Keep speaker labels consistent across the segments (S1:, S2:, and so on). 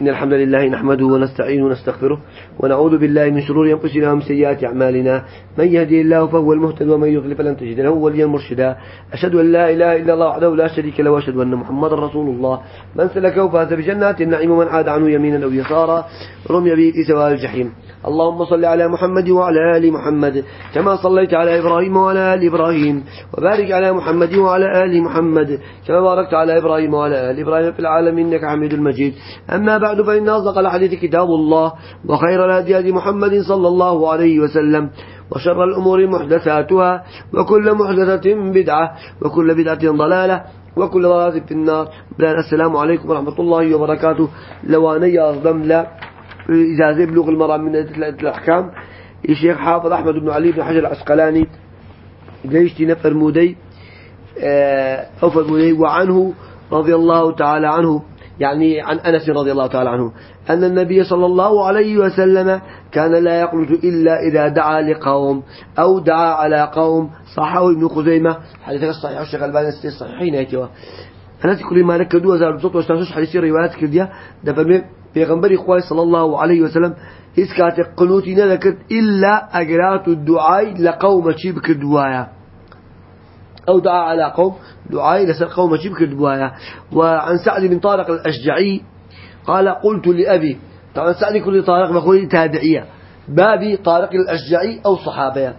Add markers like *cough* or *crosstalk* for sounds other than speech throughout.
S1: إن الحمد لله نحمده ونستعينه ونستغفره ونعوذ بالله من شرور أنفسنا ومن سيئات أعمالنا. من يهدي الله فهو المهتد ومن يضلل فلن تجد له وليا مرشدا. أشهد أن لا إله إلا الله وحده لا شريك له وأشهد أن محمدا رسول الله. من سلكه فاز بجنات النعيم ومن عاد عنه يمينا أو يسارا رمي به في سواء الجحيم. اللهم صل على محمد وعلى آل محمد كما صليت على إبراهيم وعلى آل إبراهيم. وبارك على محمد وعلى آل محمد كما باركت على إبراهيم وعلى آل إبراهيم في العالمين إنك حميد المجيد. أما بعد فإن أصدق الحديث كتاب الله وخير الهدي هدي محمد صلى الله عليه وسلم وشر الأمور محدثاتها وكل محدثة بدعة وكل بدعة ضلالة وكل ضلالة في النار. السلام عليكم ورحمة الله وبركاته. لو أنا يظلم لا. إذا يبلغ المرأة من الأحكام الشيخ حافظ أحمد بن علي بن حجر العسقلاني قيشتي نفر مودي آه، أو فرمودي وعنه رضي الله تعالى عنه. يعني عن أنس رضي الله تعالى عنه أن النبي صلى الله عليه وسلم كان لا يقنط إلا إذا دعا لقوم أو دعا على قوم. صحه ابن خزيمة حديثك الصحيح الشيخ الباني الصحيحين هيتوا أنا كل ما لك دو زار بصوت وستانسوش حديثي روايات كردية. دفرمي بيغنبري خواه صلى الله عليه وسلم إسكات قنوتي نذكرت إلا أجرات الدعاء لقوم شيب كدوايا أو دعا على قوم دعاء لسر قوم شيب كدوايا وعن سعد بن طارق الأشجعي قال قلت لأبي. طبعا سعد كل طارق بقول تابعية. بابي طارق الأشجعي أو صحابية.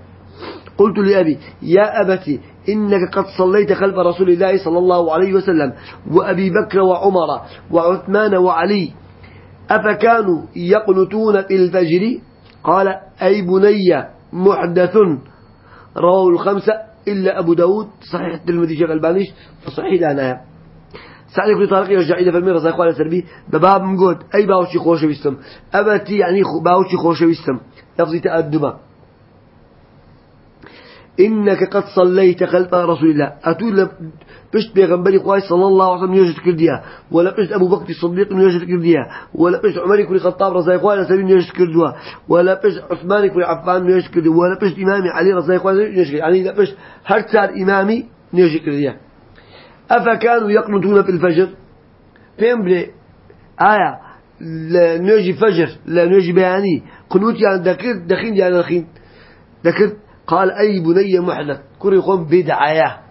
S1: قلت لأبي يا أبتي إنك قد صليت خلف رسول الله صلى الله عليه وسلم وأبي بكر وعمر وعثمان وعلي. أفكانوا يقنتون في الفجر؟ قال أي بني محدث رواه الخمسة. إلا أبو داود صحيح التلمذي شيخ البانيش فصحيح لنا سعد كل طارق يرجع إلى فرمي رزاق على سربي بباب مقود أي باوشي خوش بيستم؟ أبتي يعني باوشي خوش بيستم؟ لفظي تأدبا إنك قد صليت خلف رسول الله. أتول بشت بيغنبري قواي صلى الله عليه وسلم يجد كرديا ولا بشت أبو بكر الصديق يجد كرديا ولا بشت عمر كل خطاب رضي الله عنه يجد كردوا ولا بشت عثمان كل عفان يجد كردوا ولا بشت إمامي علي رضي عنه يجد يعني لا بشت هر صار إمامي يجد كرديا أفكانوا يقنطون في الفجر؟ فين بلي آية لا نجي فجر لا نجي بياني قنوت يعني دخين يعني دخين دكر قال أي بني محدث كوري يقوم بدعايا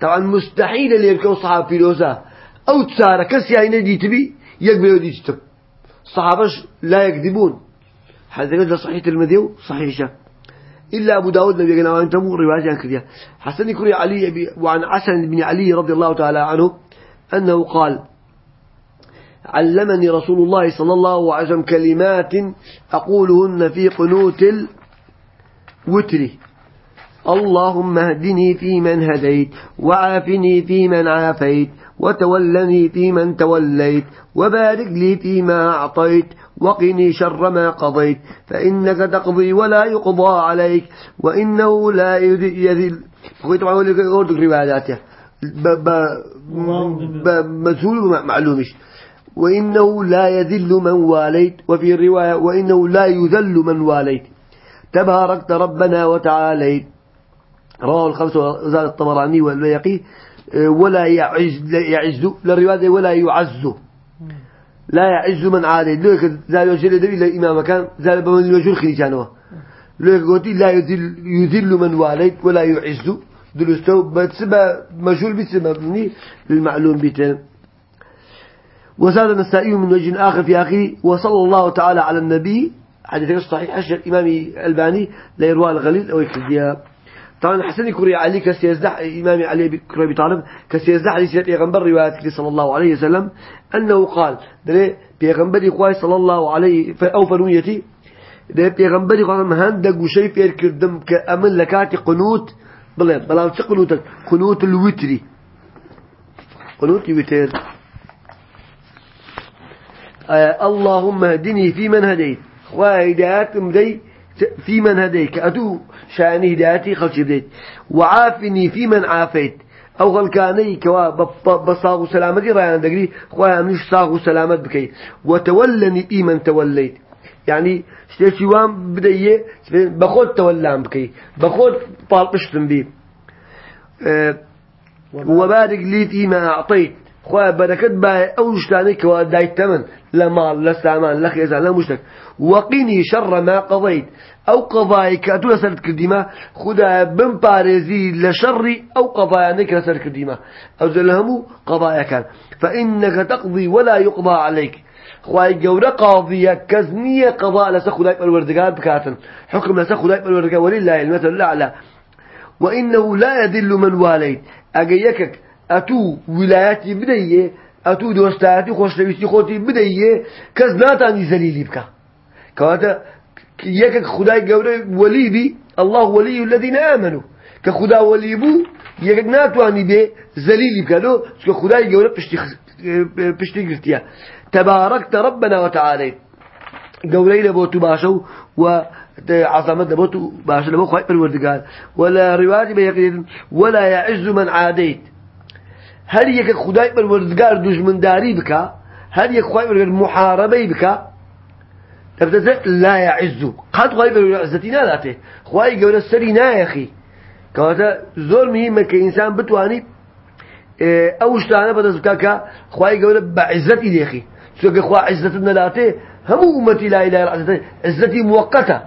S1: طبعا مستحيل اللي يركو صحابة لوزا أو تسارة كسي هاي ندي تبي يقبل ودي تتب صحابش لا يكذبون. هذا قد صحيح المذيو صحيحة. إلا أبو داود نبي قلنا وأنت مو رواية عن كذا. حسن كوري علي وعن حسن بن علي رضي الله تعالى عنه أنه قال علمني رسول الله صلى الله عليه وسلم كلمات أقولهن في قنوت وتري اللهم اهدني فيمن هديت وعافني فيمن عافيت وتولني فيمن توليت وبارك لي فيما أعطيت وقني شر ما قضيت فإنك تقضي ولا يقضى عليك وإنه لا يذل طبعا أقول لك رواياته. مجهول معلومش وإنه لا يذل من واليت وفي الرواية وإنه لا يذل من واليت. تباركت ربنا وتعاليت. رواه الخمسة وزاد الطبراني والبيقي ولا يعز يعز للرواية ولا يعز. لا يعز من عالي لذلك زال وجل دبي الإمام كان زال بمن الوجه خليجانه لذلك قلت لا يذل يذل من واليت ولا يعز. دلستو بتسبة مجهول بتسبة مبني للمعلوم بيتين وزاد النسائي من وجه آخر في آخره وصلى الله تعالى على النبي حديث الصحيح أشهر الإمام الباني لا يروى الغليل أو يكذبها طبعا حسن كوري علي كسيزدح إمام علي بكري بطالب كسيزدح علي سيد بيغنبر رواية صلى الله عليه وسلم أنه قال دري بيغنبر إخوائي صلى الله عليه أو فرميتي دري بيغنبر إخوائي مهندق وشي فير كردم كأمن لكاتي قنوت بلا بلا قنوت؟ قنوت الوتري. قنوت الوتر. آه اللهم اهدني في من هديت وهدايات مدي في من هديك؟ أدو شأن هدايتي خلش بديت وعافني في من عافيت. أو غلكاني كوا بصاغ سلامتي رأيان دقري خويا مش صاغ سلامت بكي. وتولني في من توليت. يعني شتي وام بديه بخود تولام بكي. بخود طالقشتم بي. أه وبارك لي فيما أعطيت. خواه بركت با أو شتاني كوا دايت تمن لمال لسامان لخيزان لمشتك وقيني شر ما قضيت أو قضاي كاتو لسرت كرديما خدا بن باريزي لشر أو قضايا نك لسرت كرديما أو زلهمو قضايا كان فإنك تقضي ولا يقضى عليك خواهي جورة قاضية كزنية قضاء لسا خداي بالوردقاء بكاتن حكم لسا خداي بالوردقاء ولله المثل الأعلى. وإنه لا يدل من واليت. أجيكك أتو ولاياتي بدية أتو دوستاتي خوشنويستي خوتي بدية كز ناتاني زليلي بك كواتا يكك خداي جورة ولي بي الله ولي الذين آمنوا. كخدا ولي بو يكك ناتواني بي زليلي بك لو كخداي جورة بشتي بشتي قرتيا. تباركت ربنا وتعالى. قولي لبوتو باشو و عظمت لبوتو باشو لبو خواهي بالوردقال ولا رواج بيقين ولا يعز من عاديت. يك خداي بالوردقال دجمن داري بك؟ هل يك خواهي بالوردقال محاربي بك؟ تبتزع لا يعز. قد خواهي بالعزتنا ذاته. خواهي قول السرينا يا أخي. كواتا زور مهمة كإنسان بتواني أو شتانا بدأ خواهي قول بعزتي يا أخي. سوى إخوة عزتنا لاته هم أمتي لا إله إلا عزتي عزتي مؤقتة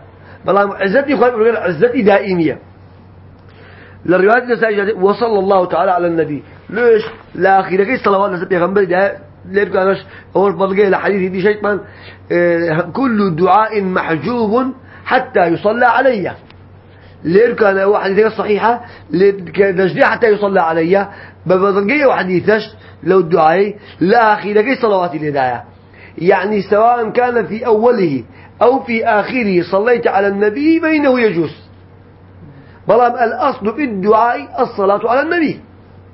S1: بلا عزتي إخوة عزتي دائمية. للروايات النسائية وصلى الله تعالى على النبي. ليش؟ لا أخيرا كي صلوات نسبي غنبري ده ليه كانش أول بلغي لحديث دي شيء من آه كل دعاء محجوب حتى يصلى علي. ليه كان واحد صحيحة؟ ليه حتى يصلى علي؟ ببلغي وحديثش لو الدعاء لا أخير كي صلوات الهداية يعني سواء كان في أوله أو في آخره صليت على النبي بينه يجوز. بلام الأصل في الدعاء الصلاة على النبي.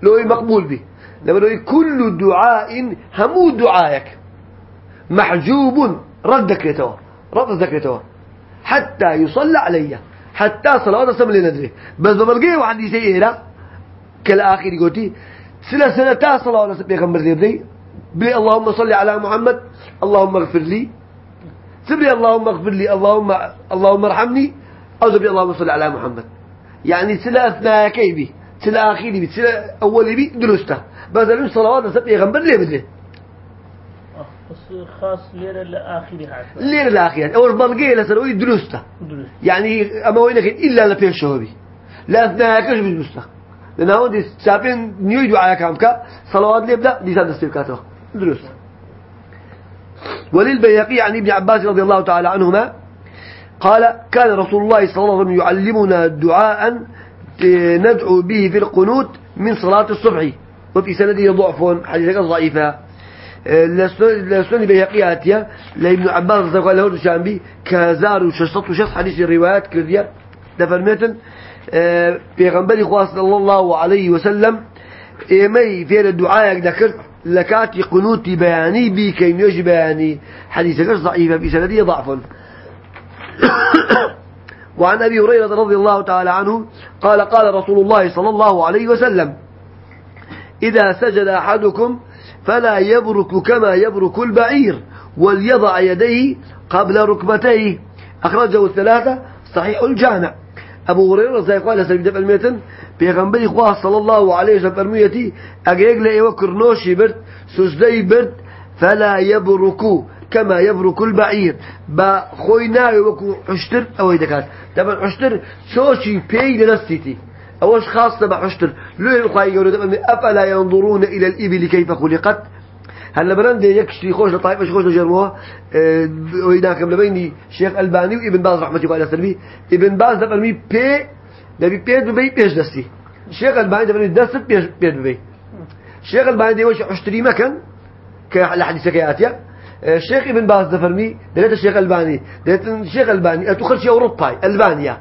S1: لو مقبول به. لما كل دعاء همو دعائك محجوب ردك يتوى رد ذكرته حتى يصلى علي. حتى صلوات السلام لندري بس بملقيه واحد يسيئنا كالآخر قلتي سنة سنة تا صلاة ولا بيغمبر ذي بلي اللهم صل على محمد. اللهم اغفر لي. سبلي اللهم اغفر لي. اللهم اللهم ارحمني. أو سبلي اللهم صل على محمد. يعني سلا أثناء كيبي سلا أخيري بي سلا أولي بي درسته. بس لو صلوات ولا بيغمبر لي بدري
S2: خاص ليرة حتى
S1: ليرة الآخري أول بلقيه لسروي درسته. يعني أما وينك إلا لفيش شهبي لا أثناء كش بدرسته لأن هو دي سابين نيو دعاء كامكا. صلوات لي يبدأ دي سادة استيقاته دروس وللبيهقي عن ابن عباس رضي الله تعالى عنهما قال كان رسول الله صلى الله عليه وسلم يعلمنا دعاء ندعو به في القنوت من صلاة الصبح. وفي سنده ضعف حديثك ضعيفة. لسنة بيهقياتيا لابن عباس رضي الله عنه شامبي كهزار وششط وشص حديث الروايات كردية دفرميتن پیغمبری خواست صلی الله علیه وسلم ایمی فیر الدعاء ذكر لكاتي قنوتي بياني بي كيميوش بياني. حديث غير ضعيفة في سندية ضعف. *coughs* وعن أبي هريرة رضي الله تعالى عنه قال قال رسول الله صلى الله عليه وسلم إذا سجد أحدكم فلا يبرك كما يبرك البعير وليضع يديه قبل ركبتيه. أخرجه الثلاثة صحيح الجامع. أبو هريرة زي قال سبيل دفع الميتن بيغنبري خواه صلى الله عليه وسلم فرميتي أقيق لأيوة كرنوشي برد سجدي برد فلا يبركو كما يبرك البعير. با خوينا وكو عشتر أو يدكات طبعا عشتر سوشي بي لنستيتي. أوش خاصة بحشتر لو يلقى يقولون أفلا ينظرون إلى الإبل كيف خلقت؟ هلا برند يكشري خوش لطائفة خوش لجرموها آه وهناك بيني شيخ ألباني وإبن باز رحمة الله عليه سلمي إبن باز دفرمي بي دبي بيد ببي بيش دستي. شيخ ألباني دفرمي دست بيش بيد ببي شيخ ألباني دي وش عشتري مكان كالحديث كياتيا. الشيخ ابن باز دفرمي دلت الشيخ ألباني دلت الشيخ ألباني اتخل شي اوروبا ألبانيا.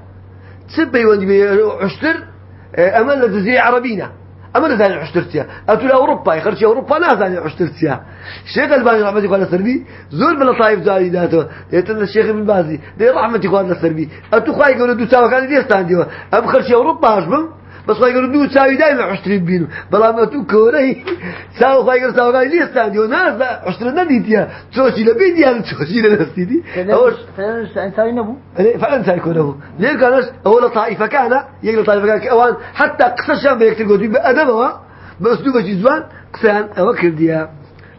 S1: تسبي وندي عشتر أمل لدزي عربينا. أما نزاني عشترتيا. أتولى أوروبا يخرج أوروبا نازاني عشترتيا. الشيخ ألباني رحمتي قال السربي زور بلا طائف زاري داتو يتن الشيخ ابن بازي دي رحمتي قال السربي أتو خواهي قولوا دو ساوى كان دي استانديو أم خرج أوروبا أشبم بس خواهي قولوا دو ساوي دائما عشترين بينو بلا ما تو كوري. ساوى خواهي قولوا ساوى كان دي استانديو ناس عشترين نديتيا توشي لبيدي أنا توشي لنفسيتي
S2: أوش فعلا إنسان نبو
S1: فعلا سيكون أبو؟ ليه كانش؟ أول طائفة كان يقول طائفة كان. أوان حتى قصة شام بيكتب قدوم بأدبه بأسلوب جزوان قسان أو كرديا.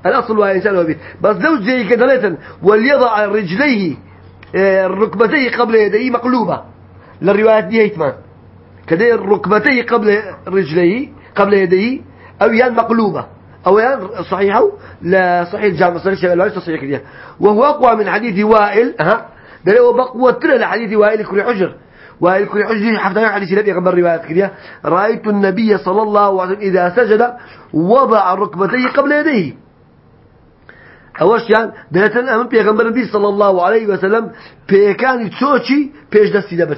S1: الأصل وهي إنسان وبيت بس زوج زي كده وليضع رجليه آه، ركبتيه قبل يديه مقلوبة. للروايات دي هيتمان. كده ركبتيه قبل رجليه قبل يديه أو يان مقلوبة أو يان صحيحة لا صحيح الجامع صحيح الشيخ صحيح كده. وهو أقوى من حديث وائل ها؟ ده هو بقوة ترى لحديث وائل كل حجر وائل كل حجر حتى حديث النبي قبل روايات كده. رأيت النبي صلى الله عليه وسلم إذا سجد وضع ركبتيه قبل يديه. أوش يعني دهتن أمام بيغمبر النبي صلى الله عليه وسلم بيكان تسوشي بيش دستي دبر.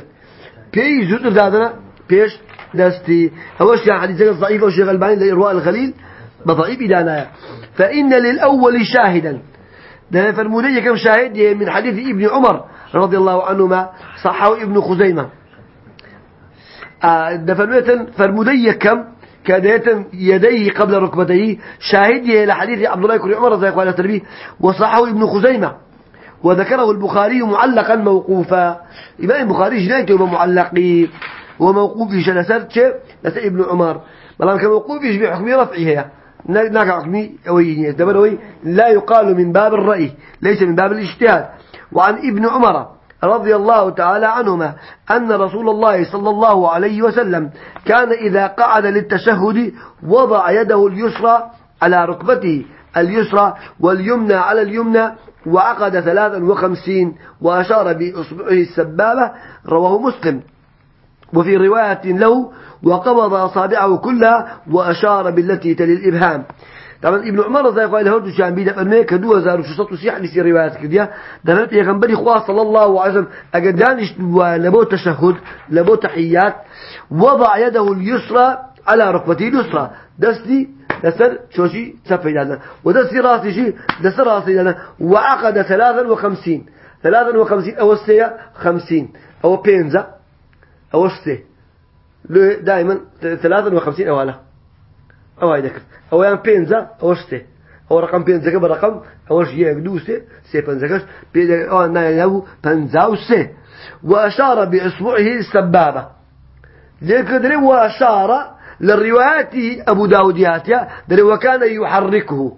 S1: بي زود زادنا بيش دستي أوش يعني حديث ضعيف أو شيء غلبان لإرواء الخليل بضعيف إدانا فإن للأول شاهدا. ده فرموني كم شاهد من حديث ابن عمر رضي الله عنهما صحه ابن خزيمة ده فرموني كم كادت يديه قبل ركبتيه شاهدي إلى حديث عبد الله بن عمر رضي الله عنه وصححه ابن خزيمة وذكره البخاري معلقا موقوفا. إمام البخاري جنايته معلقي وموقوف في شلسرتش لس ابن عمر. بلان كموقوف يشبه حكمي رفعي ناك حكمي. أوي. لا يقال من باب الرأي. ليس من باب الاجتهاد. وعن ابن عمر رضي الله تعالى عنهما أن رسول الله صلى الله عليه وسلم كان إذا قعد للتشهد وضع يده اليسرى على ركبته اليسرى واليمنى على اليمنى وعقد ثلاثا وخمسين وأشار بإصبعه السبابة. رواه مسلم. وفي رواية له وقبض أصابعه كلها وأشار بالتي تلي الإبهام. طبعا ابن عمر زي قال له شان بيدا فرمي كدو زارو شو صوت سيح لسي روايات كديا ده بيغمبري خوا صلى الله عليه وسلم اجدانش لبو تشهد لبو تحيات. وضع يده اليسرى على ركبته اليسرى. دستي دسر شوشي سفيد هذا ودسي راسي شي دسر راسي هذا وعقد ثلاثا وخمسين. ثلاثا وخمسين أو السيا خمسين. أو بينزا أو السي دائما ثلاثا وخمسين أوالا أو هاي ذكر. أو يعني بينزا أو شتى أو رقم بينزا كبر رقم. أو شيء يقدوسه سي بينزا كش. أو أنا يلو بينزا وسي. وأشار بإصبعه السبابة. لكن وأشار للروايات أبو داود ياتيا. دري وكان يحركه.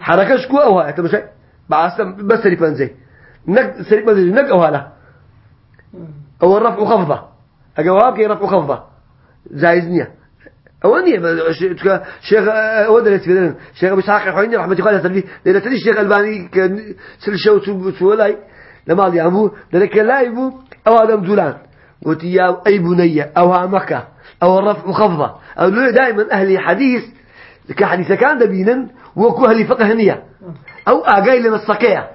S1: حركش كو أو هاي تمشي بعد بس سري بنزي. نك سري بنزي. نك أو هلا أو الرفع خفضة أجواب كي رفع خفضة زايزنيه أولني شيخ أودر يتفيدن شيخ أبو إسحاق حويني رحمة الله عليه لأن تري الشيخ الباني كان سل شو سولاي لما ضي أبو لذلك لا يبو أو آدم زولان قلت يا أي بنية أو مكة أو الرفع خفضة أو دائما أهل حديث كحديث كان دبينا وكو أهل فقه أو أجاي لنا الصكية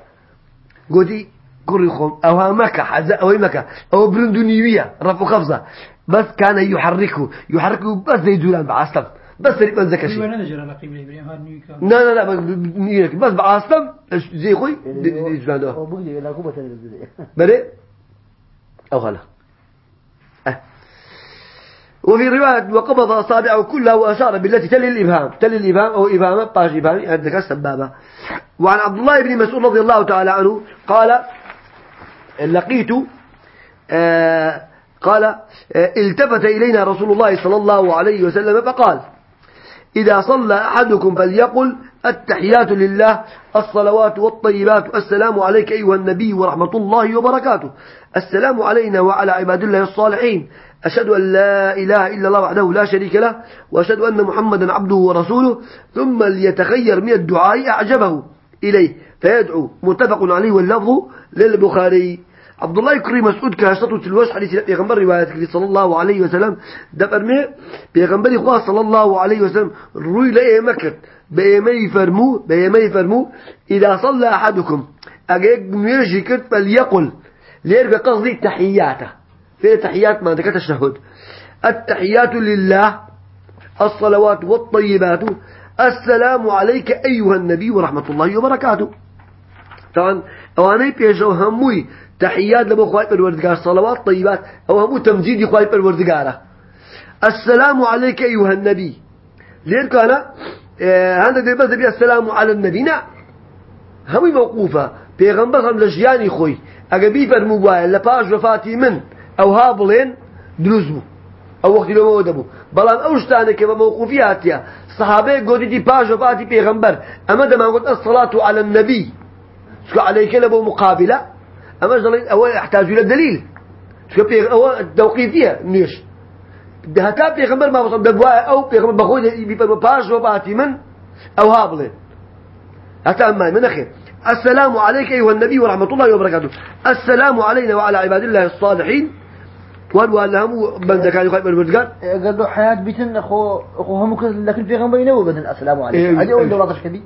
S1: كوريخهم أو مكة حزة أو مكة. أو برندونيوية رفع خفضة بس كان يحركه. يحركه بس زي دولان بعصم بس ريب ذاك الشيء لا لا لا بس بعصم زي خوي دولان ده بلى أو غلا أه. وفي رواية وقبض أصابعه كلها وأشار بالتي تلي الإبهام. تلي الإبهام أو إبهام باش إبهام هذا السبابة وعن عبد الله بن مسعود رضي الله تعالى عنه قال لقيت آه قال آه، التفت إلينا رسول الله صلى الله عليه وسلم فقال إذا صلى أحدكم فليقل التحيات لله الصلوات والطيبات السلام عليك أيها النبي ورحمة الله وبركاته. السلام علينا وعلى عباد الله الصالحين. أشهد أن لا إله إلا الله وحده لا شريك له وأشهد أن محمدا عبده ورسوله ثم ليتخير من الدعاء أعجبه إليه. فيدعو متفق عليه واللفظ للبخاري. عبد الله يكري مسعود كاشتو تلوش حديث بيغمبر رواية صلى الله عليه وسلم. دبر مي بيغمبر إخوة صلى الله عليه وسلم. روي لأي مكت بيمي فرمو بيمي فرمو. إذا صلى أحدكم أجيك ميجي كرت فليقل. لير بقصدي تحياته. في تحيات ما ذكرت الشهود. التحيات لله الصلوات والطيبات. السلام عليك أيها النبي ورحمة الله وبركاته. طبعا أواني بيجو هموي تحيات لبو خواهي بالوردقار صلوات طيبات أو همو تمجيد خواهي بالوردقار السلام عليك أيها النبي. لين كان هذا دي بس بي السلام على النبي نعم همي موقوفة بيغنبر هم لجياني خوي أقبي فرموا لباش وفاتي من أو هابلين دروزبو أو وقت لو مودبو بلان أوشتاني كما موقوفياتيا صحابي قودي دي باجو باتي بيغمبر أما دما قلت الصلاة على النبي. شو عليك لبو مقابلة؟ أما جلين أو يحتاج إلى دليل. شو بيغ أو توقيفية نيش ده هتا بيغمبر ما وصل دبوا أو بيغمبر بخوي بيبقى باجو باتي من أو هابلين هتا أما من أخير السلام عليك أيها النبي ورحمة الله وبركاته. السلام علينا وعلى عباد الله الصالحين. وان لهم بند كان يقول بالبرتقال
S2: قالوا حياة بيتن أخو أخو هم لكن في غنبينه وبدن السلام عليكم.
S1: إيه،
S2: هذه أول. دولة كذي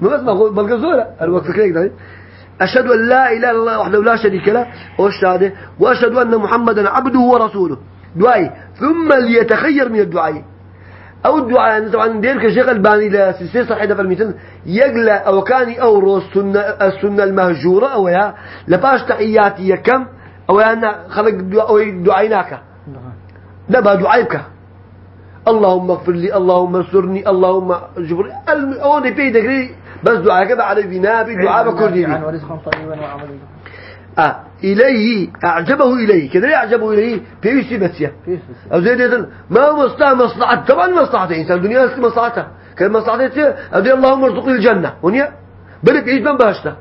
S1: ما بس ما هو بلقى زورة. الوقت كذا أشهد أن لا إله إلا الله وحده لا شريك له. والشهادة وأشهد أن محمدا عبده ورسوله. دعاء ثم ليتخير من الدعاء. أو الدعاء يعني طبعا دير كشيخ الباني لا سلسلة صحيحة المثل يقلى أو كان أو السنة, السنة المهجورة أو يا. لباش تحياتي يكم أو أنا خلق دعاء دعايناك لا بقى دعايك اللهم اغفر لي اللهم انصرني اللهم جبر أو بي دقري بس دعاء كذا على بناء بدعاء بكردي آه إليه أعجبه إليه. كذا أعجبه إليه؟ بيوسي بسيا أو زي ده ما مصلحة مصلحة طبعا مصلحة الإنسان الدنيا مصلحتها كان مصلحته أدي اللهم ارزقني الجنة. ونيا بل بعيد من باشته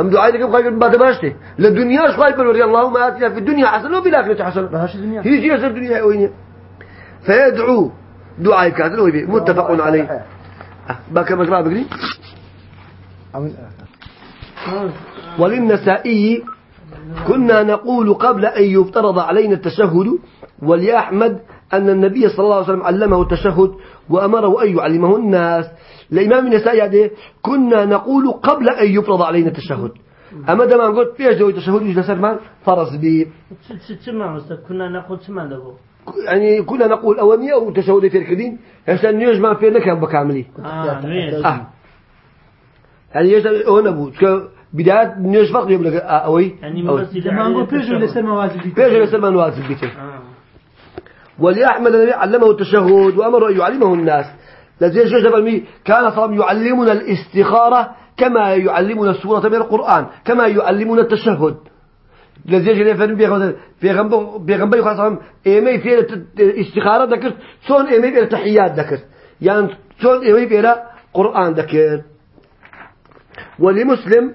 S1: أم دعاء لك خايف من بعد باشته للدنيا خايف من اللهم آتنا في الدنيا حسنة وفي الآخرة حسنة.
S2: بهاش الدنيا
S1: هي شيء يصير الدنيا وين؟ فيدعو دعاء كاتل ويبي. متفق عليه. باكر مقرأ بقري؟ وللنسائي كنا نقول قبل أن يفترض علينا التشهد ولأحمد أن النبي صلى الله عليه وسلم علمه التشهد وأمره أن يعلمه الناس. الإمام النسائي هذا كنا نقول قبل أن يفرض علينا التشهد. أما دام قلت فيش دوي التشهد يجلس من فرض بي.
S3: كنا نقول تسمع دبو
S1: يعني كنا نقول أوامي أو تشهد في الكدين عشان يجمع في لك بكاملي
S3: آه ماشي
S1: آه. يعني يجب هنا بو بداية نيش يقول لك أوي؟
S3: يعني عليه
S2: نقول بيجوا
S3: التشهد.
S2: لسه مواجب
S1: فيش يصير من وليحمد النبي علمه التشهد وأمر أن يعلمه الناس. لذلك شو فرمي كان صلى يعلمنا الاستخارة كما يعلمنا السورة من القرآن كما يعلمنا التشهد. لذلك اللي فرمي بيغمبر بيغمبر بيغمبر صلى إيمي في استخارة ذكر شون إيمي في تحيات ذكر يعني شون إيمي في قرآن ذكر ولمسلم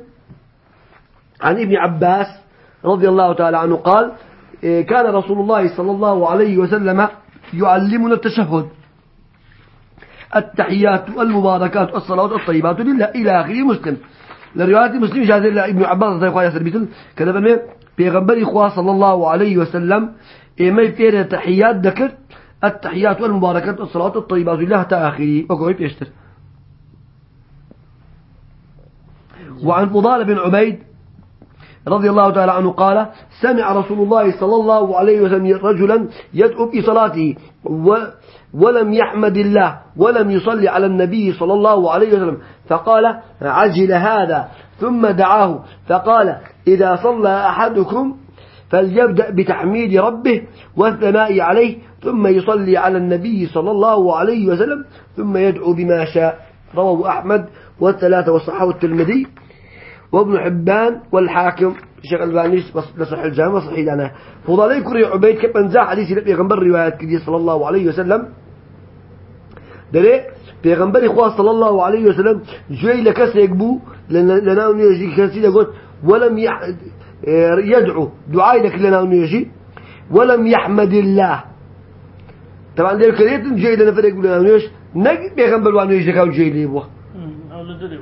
S1: عن ابن عباس رضي الله تعالى عنه قال كان رسول الله صلى الله عليه وسلم يعلمنا التشهد. التحيات المباركات الصلوات الطيبات لله إلى آخره مسلم. لرواية مسلم جاز ابن عباس رضي الله عنه كذا بني بيغنبري إخوة صلى الله عليه وسلم إيمي فيه تحيات ذكر التحيات والمباركات الصلوات الطيبات لله تآخره وقوي بيشتر وعن فضال بن عبيد رضي الله تعالى عنه قال سمع رسول الله صلى الله عليه وسلم رجلا يدعو في صلاته ولم يحمد الله ولم يصلي على النبي صلى الله عليه وسلم. فقال عجل هذا. ثم دعاه. فقال إذا صلى أحدكم فليبدأ بتحميد ربه والثناء عليه ثم يصلي على النبي صلى الله عليه وسلم ثم يدعو بما شاء. رواه أحمد والثلاثة والصحابة الترمذي وابن حبان والحاكم الشيخ الباني لصح الجامع صحيح لنا فضلي كري عبيد انزع حديث بيغمبر روايات كدي صلى الله عليه وسلم. دري بيغمبر إخوة صلى الله عليه وسلم جاي لكس يقبو لنا ونيجي كسي يقول ولم يح... يدعو دعاء لك لنا ونيجي ولم يحمد الله. طبعا دير كريت جاي لنا فريق لنا ونيجي نق بيغمبر وانيجي كاو جاي لي بوه
S3: أمم، أو لدري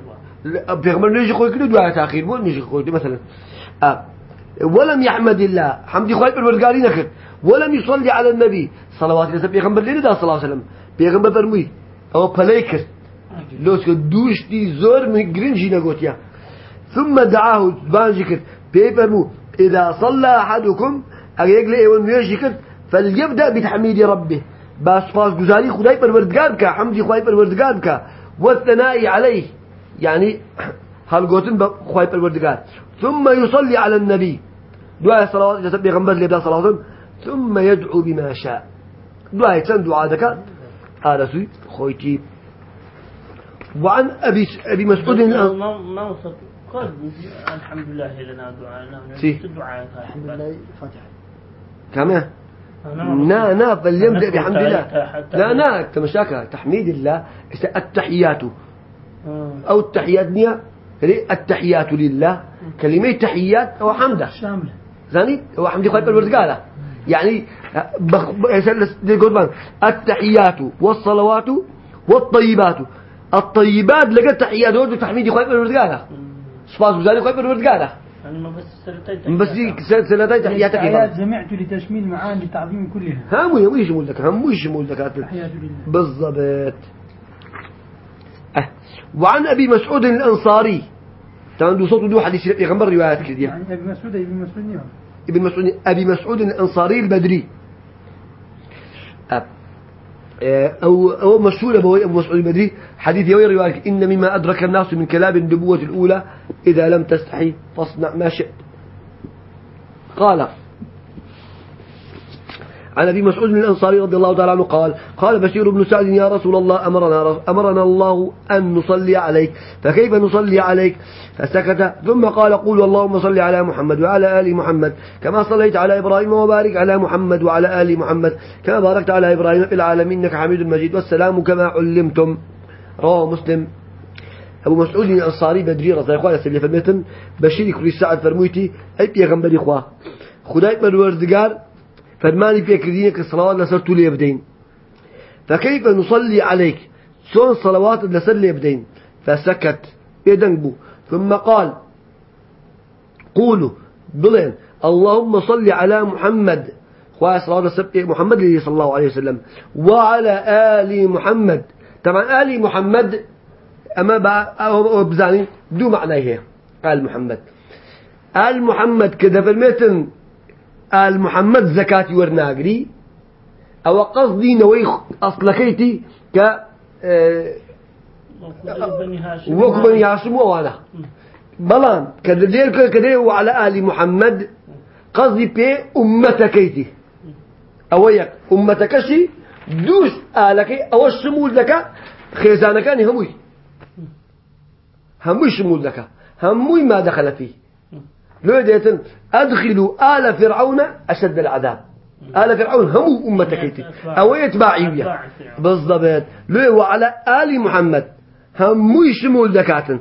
S1: بيغمر نيجي خوي كده دعاء تأخير. مو نيجي خوي مثلا. آه. ولم يحمد الله. حمدي خوي بالورقاري نكر. ولم يصلي على النبي. صلوات الله بيغمبر لنا ده صلى الله عليه وسلم. بيغمبر فرمي أو بلايكر لو دوش دي زور من جرينجي نقوتيا ثم دعاه بانجكر بيفرمو إذا صلى أحدكم أجيك لي وين يجيكر فليبدأ بتحميد ربه. بس فاز جزاري خداي بالوردقار بك حمدي خوي بالوردقار بك والثناء عليه يعني *clears throat* هل قوتن بخواي بالوردقار ثم يصلي على النبي. دعاء صلوات جسد بيغمبر لي صلاة ثم يدعو بما شاء. دعاء تن دعاء هذا سوي خويتي. وعن أبي أبي مسعود
S3: ما ما وصل قال الحمد لله لنا. الدعاء.
S2: الحمد لله فاتحة
S1: كمان نا نا فليبدأ بحمد الله. لا نا تمشاكا تحميد الله. التحيات. أو التحيات نيا هذه التحيات لله. كلمة تحيات أو حمدة.
S4: شاملة.
S1: زاني؟ هو حمدي الورزقالة يعني بخ... التحيات والصلوات والطيبات. الطيبات لقى تحيات ود تحميدي خايف الورزقالة سباس بزاني خايف الورزقالة
S3: يعني ما بس سلتين
S1: تحياتك.
S4: الآيات
S1: كيف
S4: جمعت لتشميل معاني التعظيم كلها.
S1: هم هم يشمل لك هم يشمل لك.
S4: تحيات
S1: بالضبط. أه. وعن أبي مسعود الأنصاري. طبعا دو صوت دو حديث يغمر روايات كده
S4: يعني أبي مسعود أبي مسعود
S1: ابن مسعود أبي مسعود الأنصاري البدري. أب. أو أو مشهور أبو أبو مسعود البدري. حديث يوي رواية إن مما أدرك الناس من كلام النبوة الأولى إذا لم تستحي فاصنع ما شئت. قال عن أبي مسعود الانصاري رضي الله تعالى عنه قال قال بشير بن سعد يا رسول الله أمرنا أمرنا الله أن نصلي عليك. فكيف نصلي عليك؟ فسكت ثم قال قول اللهم صل على محمد وعلى آل محمد كما صليت على إبراهيم وبارك على محمد وعلى آل محمد كما باركت على إبراهيم في العالمين إنك حميد مجيد والسلام كما علمتم. رواه مسلم. أبو مسعود الأنصاري بدري رضي الله عنه المتن بشير كل ساعة فرمويتي أي بيغمبري خوا خداي بالوردقار فرماني بيكردينك الصلوات لسرتوا لي يبدين فكيف نصلي عليك؟ سون صلوات لسر يبدين فسكت. يدنبو ثم قال قولوا بلين اللهم صل على محمد. خواه عليه محمد صلى الله عليه وسلم. وعلى آل محمد. طبعا آل محمد أما بزاني دو معنى هي آل محمد آل محمد كذا المتن آل محمد زكاة ورناقري. أو قصدي نوي أصلكيتي ك آه،
S3: بني هاشم.
S1: وكو بني هاشم وأنا بلان كدير كدير وعلى آل محمد قصدي بي أمتكيتي. أويك أمتكشي دوش آلك أو الشمول لك خيزانك أني هموي هموي شمول لك. هموي ما دخل فيه. لو ديتن أدخلوا آل فرعون أشد العذاب. آل فرعون هم أمتكيتي أو يتباعية بالضبط. لو وعلى آل محمد. هموي شمول دكاتن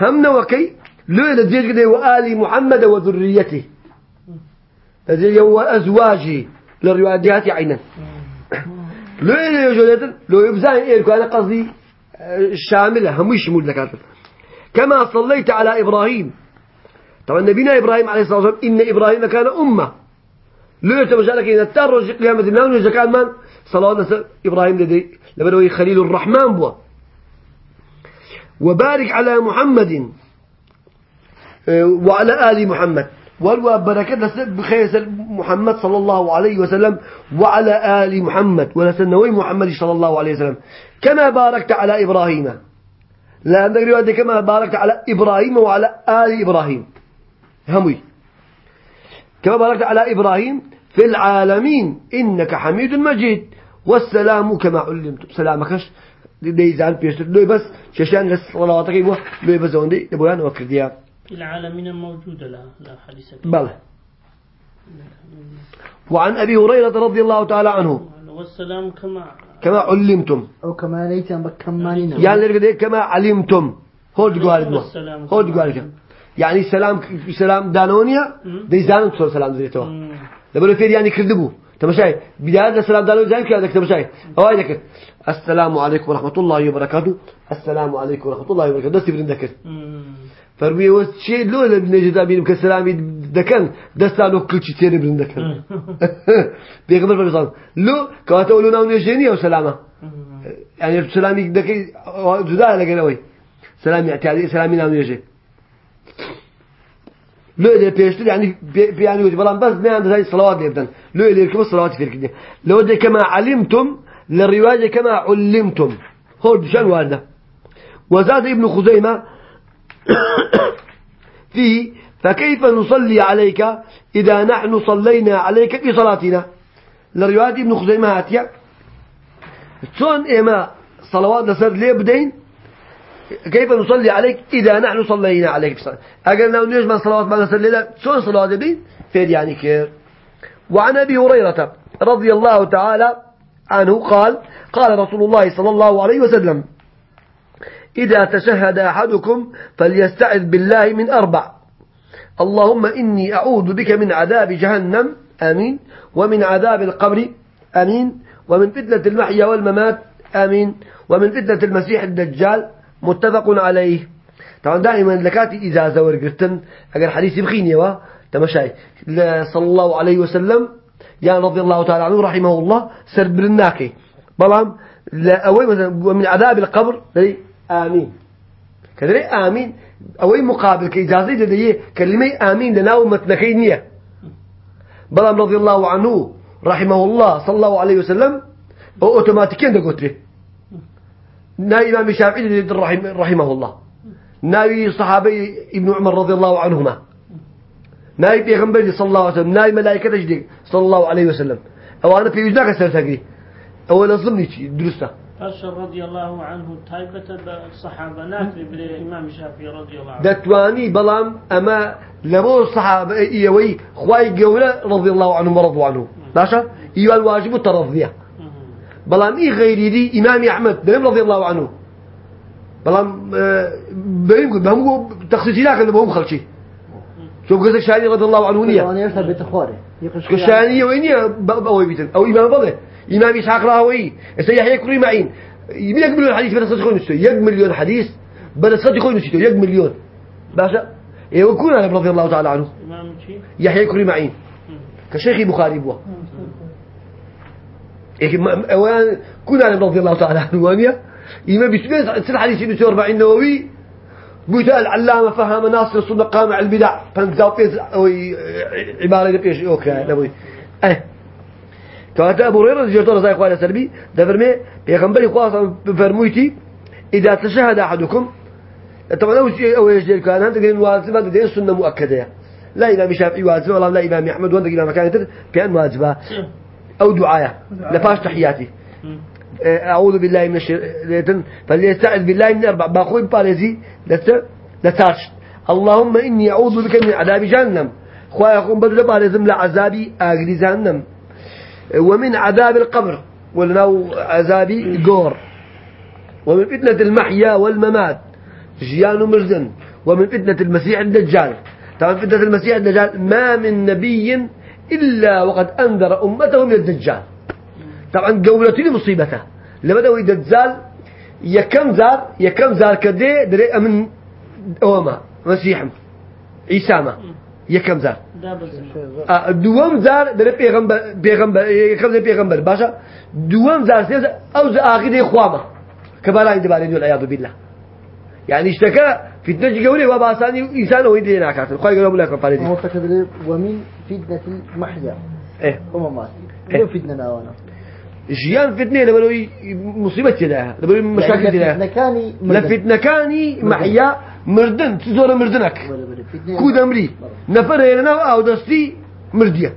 S1: هم نوكي لو لديت كده وآل محمد وذريته. لديت وأزواجه. للروايات عينا. لو يوجدتن لو يبزان إيركو أنا قصدي آه، شاملة. هموي شمول دكاتن كما صليت على إبراهيم. طبعا نبينا إبراهيم عليه الصلاة والسلام إن إبراهيم كان أمة. لو يتمشالك إن التار قيامة النام إذا كان من؟ صلاة إبراهيم لدي لبنوي خليل الرحمن بوا. وبارك على محمد آه، وعلى آل محمد. والوا بركة بخير محمد صلى الله عليه وسلم وعلى آل محمد. ولسنوي محمد صلى الله عليه وسلم. كما باركت على إبراهيم. لا عندك كما باركت على إبراهيم وعلى آل إبراهيم. هموي. كما باركت على إبراهيم في العالمين إنك حميد مجيد. والسلام كما علمت. سلامكش دي زعل بيشتر لو بس. ششان غس. صلواتك يبوه لو بس وندي لبوان وكرديا
S3: العالمين موجودة لا. لا حديث.
S1: بلى. وعن أبي هريرة رضي الله تعالى عنه.
S3: والسلام كما
S1: كما علمتم.
S2: أو كما ليتم بكمانين
S1: يعني لك كما علمتم. هو تقول هو تقول يعني سلام سلام دانونيا دي زانم تصل سلام زيتوا
S3: مم.
S1: لبلو فير يعني كردبو تمشي بداية السلام دانو زين كذا تمشي هو ذكر السلام عليكم ورحمة الله وبركاته السلام عليكم ورحمة الله وبركاته دستي برين ذكر
S3: مم.
S1: فروي وش شيء لو نجي تابين كسلامي دكان دستانو كل شيء تاني برين ذكر بيغمر بالبصان لو كاتو لنا ونجيني أو سلامة. يعني سلامي دكي جدا لقى نوي سلامي اعتيادي سلامي نام يجي لو اللي بيشتري يعني يعني يقول بلان بس ما عنده زي صلوات يبدن لو اللي يركب الصلوات في الكدي لو ده كما علمتم للرواية كما علمتم. هو بشان واردة وزاد ابن خزيمة *coughs* فيه فكيف نصلي عليك إذا نحن صلينا عليك في صلاتنا؟ لرواية ابن خزيمة هاتيا. شون إما صلوات نسر ليه بدين؟ كيف نصلي عليك؟ إذا نحن صلينا عليك. بصلاة أقلنا ونجمع صلوات ما نسر ليه شون صلوات بدين فيد يعني كير وعن أبي هريرة رضي الله تعالى عنه قال قال رسول الله صلى الله عليه وسلم إذا تشهد أحدكم فليستعذ بالله من أربع. اللهم إني أعوذ بك من عذاب جهنم آمين ومن عذاب القبر آمين ومن فتنة المحيا والممات آمين ومن فتنة المسيح الدجال متفق عليه. طبعا دائما لكاتي إذا زور قرتن أقل حديث بخيني وا. تمشاي. صلى الله عليه وسلم. يا رضي الله تعالى عنه رحمه الله سر برناكي. بلام لا أوي مثلا ومن عذاب القبر آمين. كذلك آمين. أوي مقابل كإجازة لديه كلمة آمين لنا ومتنكينية بلام رضي الله عنه رحمه الله صلى الله عليه وسلم أو أوتوماتيكيا ده ناي إمام الشافعي رحمه الله ناي صحابي ابن عمر رضي الله عنهما. ناي بيغمبري صلى الله عليه وسلم. ناي ملائكة جديد صلى الله عليه وسلم. أو أنا في يجدك سرتقري أو لازمني درسته.
S3: أشر رضي الله عنه تايبة الصحابة ناكري بالإمام الشافعي رضي الله عنه.
S1: دتواني بلام أما لبو الصحابة إيوي خواي قولة رضي الله عنهم ورضوا عنه. باشا؟ إيوه الواجب الترضية بلام إيه غيري دي؟ إمام أحمد. دلم رضي الله عنه. بلام آه، بهم قل بهم تخصيصي لكن بهم خلشي. شوف قصدك شاني رضي الله عنه نية
S2: أنا يرسل يقش
S1: كشانية وينية بأوي بيتن. أو إمام بضه. إمام إسحاق راهوي. يحيى كريم معين. من يق مليون حديث بس صدق نسيته يق مليون حديث. بس صدق نسيته يق مليون. باشا. إيه وكون أنا رضي الله تعالى عنه.
S3: إمام شيء
S1: يحيى كريم معين. كشيخ بخاري بوا. إيه أوان كنا رضي الله تعالى عنه وأنيا. إمام بيسمع سر حديث ابن سور مع النووي. بيت العلامة فهم ناصر السنة قامع البدع. فانزاو بيز أو عبارة بيش أوكي نبوي أه. كواتا أبو هريرة جرت رضي الله سلبي دفرمي بيغمبري خاصة بفرمويتي إذا تشهد أحدكم طبعا شيء أول شيء كان هذا قلنا واجبة؟ ده السنة مؤكدة. لا إمام الشافعي واجبة ولا لا إمام أحمد ولا إمام كان كان واجبة. أو دعاء لفاش تحياتي. أعوذ بالله من الشيطان فليستعذ بالله من أربع باخوي بارزي لتاش. اللهم إني أعوذ بك من عذاب جهنم. خوايا أخوهم بدل بارزم لعذابي آقل جهنم. ومن عذاب القبر ولنو عذابي قور ومن فتنة المحيا والممات جيان مرزن ومن فتنة المسيح الدجال. طبعا فتنة المسيح الدجال ما من نبي إلا وقد أنذر أمته من الدجال. طبعا قولتني مصيبته لما دو الدجال يكم زار يكم زار كده دري أمن أوما مسيح عيسى يكم زار. آه، دوام زار در پیغمبر پیغمبر یکم زار پیغمبر باشا. دوام زار سيز أو زار آخر إخوامه كبارا عند بالين والعياذ بالله. يعني اشتكى في الدج قولي وباساني إنسان وين دينا كاتل خاي قالوا لك
S2: هو
S1: فالدي
S2: كتب لي ومن فتنة المحيا.
S1: إيه.
S2: وممات
S1: إيه.
S2: لو فتنة ناوانا
S1: جيان فتنة لما لو مصيبة كده لما لو مشاكل
S2: يعني
S1: كده
S2: فتنة كاني
S1: محيا مردن. تزور مردنك.
S2: فتنة.
S1: كود أمري. نفر هنا أو دستي مردية.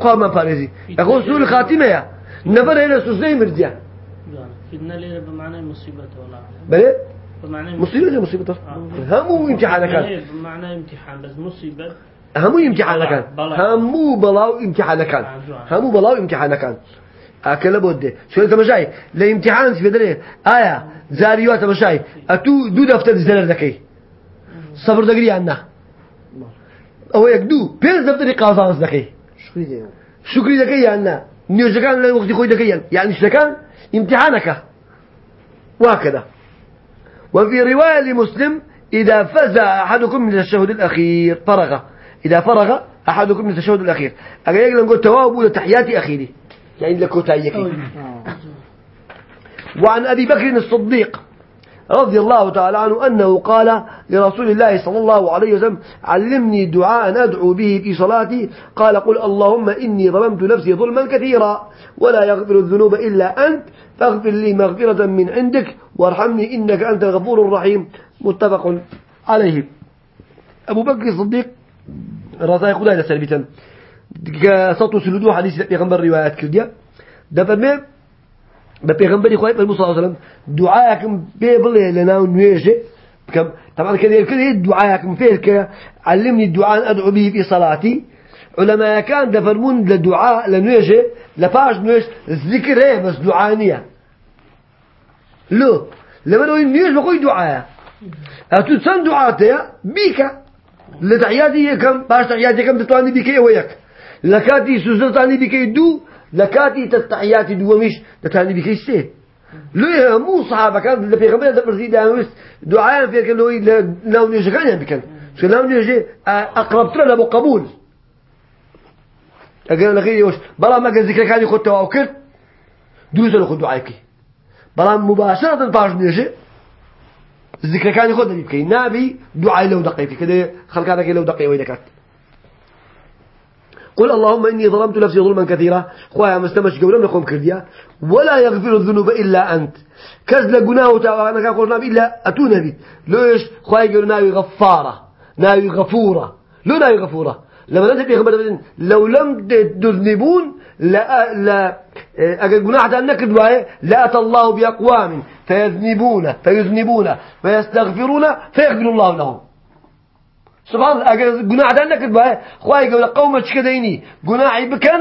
S1: قام باريزي أقول سوء الخاتمة يا. نفر هنا سوسي مردية.
S3: فيدنا ليلة بمعنى مصيبة ولا.
S1: بلى؟ مصيبة زي مصيبة. همو امتحان كان
S3: بمعنى امتحان بس مصيبة.
S1: همو امتحان كان. همو بلاو امتحان كان
S3: آه،
S1: همو بلاو امتحان كان أكل بودي. شو أنت مشاي لامتحان في دري آية. زاريوات مشاي أتو دو دفتر زلر ذكي صبر دقري عنا. أو يكدو بيز دفتر قازانس ذكي
S2: شكري دي
S1: شكري ذكي عنا. نيوز كان لا وقت خوي ذكي يعني إيش كان امتحانك. وهكذا وفي رواية لمسلم إذا فزع أحدكم من التشهد الأخير فرغ. إذا فرغ أحدكم من التشهد الأخير. أجل يقول نقول تواب لتحيات أخيري يعني لكوتايكي وعن أبي بكر الصديق رضي الله تعالى عنه أنه قال لرسول الله صلى الله عليه وسلم علمني دعاء أدعو به في صلاتي. قال قل اللهم إني ظلمت نفسي ظلما كثيرا ولا يغفر الذنوب إلا أنت فاغفر لي مغفرة من عندك وارحمني إنك أنت الغفور الرحيم. متفق عليه. أبو بكر الصديق رضي لسر بیتن که سطو سلودو حدیث پیغمبر به پیغمبری خواهی فرمو صلی الله علیه وسلم دعاءكم بيبل لنا ونويجه كم؟ طبعا كده كده دعاءكم فيه علمني الدعاء أدعو به في صلاتي. علماء كان دفرمون للدعاء لنويجه لباش نوش ذكر هي بس دعانية لو لما نقول نيش بقول دعاء أتو تسن دعاتها بيك لتحياتي كم باش تحياتي كم تتواني بيك وياك لكاتي سوزتاني بيك دو لكاتي تتحياتي دو مش تتاني بيك سي لو اللي في غمرة برزيد دعوس دعاء في كل لو لو نيش كان بكن شو لو نيش أقرب ترى لابو قبول. لك يوش بلا ما قال ذكر كان يخد توكل دوس له خد دعائك بلا مباشرة باش نيجي ذكر كان يخد اللي بكي نبي دعاء لو دقيقة كده خلق هذا لو دقيقة ويدكات قل اللهم إني ظلمت نفسي ظلما كثيرا. خويا مستمش قولنا لكم كرديا. ولا يغفر الذنوب إلا أنت. كذل جناه تعالى أنا كقولنا إلا أتونا بي ليش؟ خويا قولنا ناوي غفارة. ناوي غفورة. لو ناوي غفورة. لما نزل بيغمر لو لم تذنبون لا لا أجل جناح أنك دواء لا أتى الله بأقوام فيذنبون فيذنبون فيستغفرون فيغفر الله لهم. سبحان أجل جناح أنك دواء خواي يقول قوم تشكديني جناحي بكن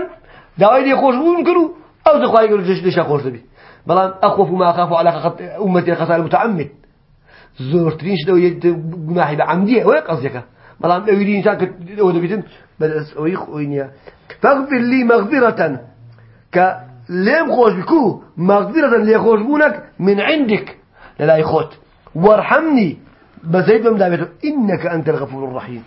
S1: دعوة يخوش ممكنوا أو زخواي يقول ليش ليش أخوش تبي بلان أخوف ما أخاف على خط أمتي الخسارة المتعمد. زورترين شدوا جناحي بعمدية وين قصدك؟ بلان أريد إنسان كت أود بيتن بس أويخ وينيا فاغفر لي مغفرة. ك لم خوش بكو مغفرة لي خوش بونك من عندك. لا يخوت وارحمني. بزيد من دابته إنك أنت الغفور الرحيم.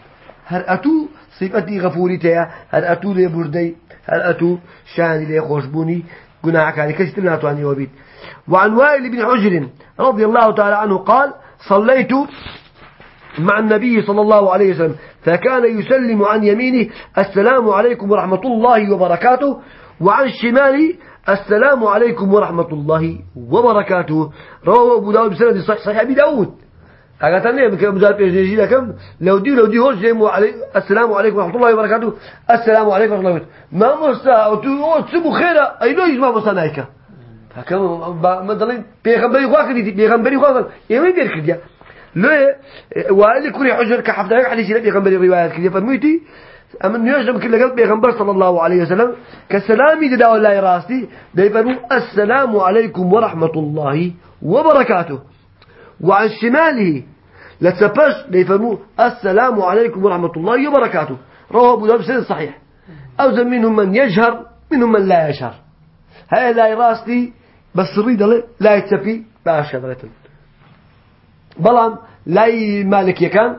S1: هل أتو صفتي غفورتها هل أتو لي بردي هل أتو شاني لي خوش بوني قناعك علي كشت لنا تواني وبيت. وعن وائل بن حجر رضي الله تعالى عنه قال صليت مع النبي صلى الله عليه وسلم. فكان يسلم عن يمينه السلام عليكم ورحمة الله وبركاته وعن شماله السلام عليكم ورحمة الله وبركاته. رواه أبو داود بسند صحيح صحيح أبي داود. أقول لي بك أبو داود بيجي لكم لو دي لو دي هوش علي السلام عليكم ورحمة الله وبركاته. السلام عليكم ورحمة الله وبركاته. ما مستا تسبوا خيرا أي لو يجمع نايكا فكم؟ مثلا بيغمبري خواك بيغمبري خواك يمين بيركديا ليه وقال كل حجر كحفظة حديث النبي غنبر الروايات كذا فرميتي أما نيجم كل قلب بيغمبر صلى الله عليه وسلم كسلامي ددا الله راسي ده يفرموا السلام عليكم ورحمة الله وبركاته. وعن شماله لا تسبش ده يفرموا السلام عليكم ورحمة الله وبركاته. رواه أبو داود سنة صحيح. أو منهم من يجهر منهم من لا يجهر. هاي لا راسي بس الريد لا يتسفي باشا دريتن بلام لاي مالك يكان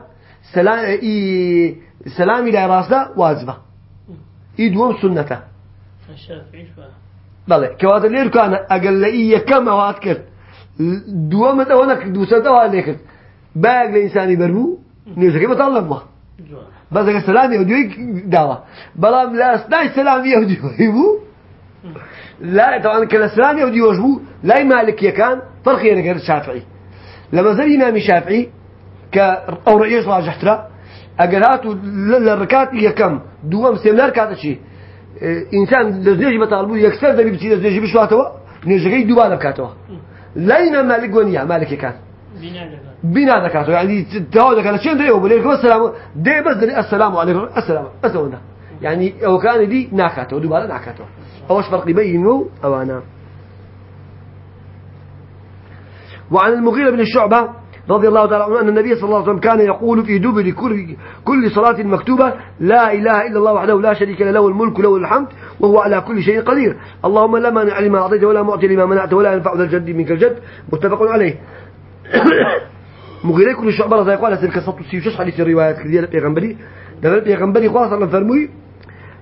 S1: سلام إي سلامي لا راسدا واجبه. إي دوم سنته.
S3: الشافعي
S1: بله كواد اللي كان أقل إي كم واتكر دوم ده هناك دوسته عليك باق الانسان يبربو نيجي ما طلب ما. بس السلام يوديك دعوة. بلام لا استاي سلام يودي يبو لا طبعا كلا سلام يودي وجبو لا مالك يكان فرق غير الشافعي لما زي إمام الشافعي كأو رئيس راجح ترى أجرات للركات هي كم؟ دوام سيمنار كذا شيء. إنسان لزنيجي بطالبه يكسر ذبي بتشي لزنيجي بشواتوا نيجي دوباره بكاتوا. لا إمام مالك ونيا مالك كان بنا ذكاته يعني تعود كان شيء ده وبليك السلام. ده بس ده السلام عليكم. السلام. بس هو يعني أو كان دي ناكاته دوباره ناكاته أوش فرق بينه أو أنا. وعن المغيرة بن الشعبة رضي الله تعالى عنه أن النبي صلى الله عليه وسلم كان يقول في دبر كل, كل صلاة مكتوبة لا إله إلا الله وحده لا شريك له الملك له الحمد وهو على كل شيء قدير. اللهم لا مانع لما أعطيت ولا معطي لما منعت ولا ينفع ذا الجد منك الجد. متفق عليه. *coughs* مغيرة كل الشعبة رضي الله عنه سلك سطو سيوشش حديث الروايات كثيرة بيغنبري دلت بيغنبري خاصة لفرموي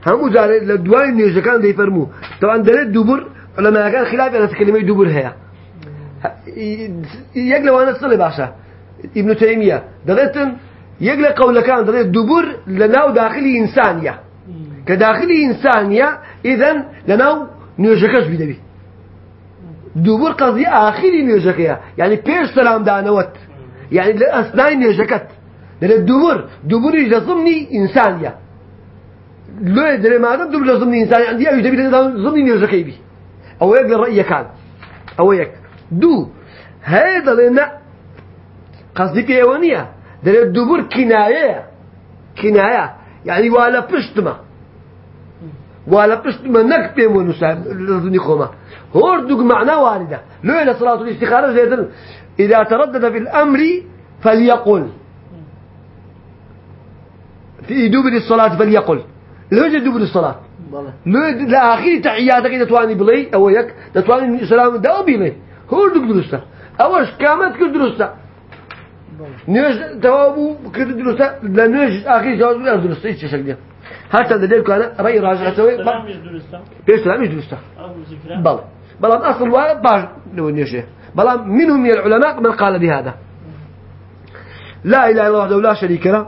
S1: هم زال الدواء النيجا كان دي فرمو طبعا دلت دبر لما كان خلاف أنا تكلمي دبر يقلى وأنا تصلي باشا. ابن تيمية. دلتن يقلى قول كان دلت دبر لناو داخلي إنسانية. كداخلي إنسانية إذن لناو نيوجكش بدبي. دبر قضية آخري نيوجكية يعني بيش سلام دانوت. يعني لأثناء نيوجكت دلت دبر. دبر يجزمني إنسانية. لو يدري ما دام دبر يجزمني إنسانية. عندي أيش دبي ضمني نيوجكي بي. أو يقلى دو. هذا لنا قصدك يوانية. ده الدبر كناية. كناية. يعني ولا بشتما. ولا بشت ما نكبه ونسا لذني خوما. هوردق معنى واردة. لو إلى صلاة الاستخارة زيدن إذا تردد في الأمر فليقل. في دبر الصلاة فليقل. لو جد دبر الصلاة. لا آخر تعياتك إذا تواني بلي أو يك تواني سلام داو بلي. كل درسته نيش توابو كل درسته لا نيش آخر جواز ولا درسته إيش شكله هذا دليل كان رأي راجع سوي
S3: سلام مش درسته
S1: بيش سلام مش درسته
S3: أو ذكرى
S1: بلى بلى أصل واحد باش بلى منهم من من قال بهذا لا إله إلا الله وحده لا شريك له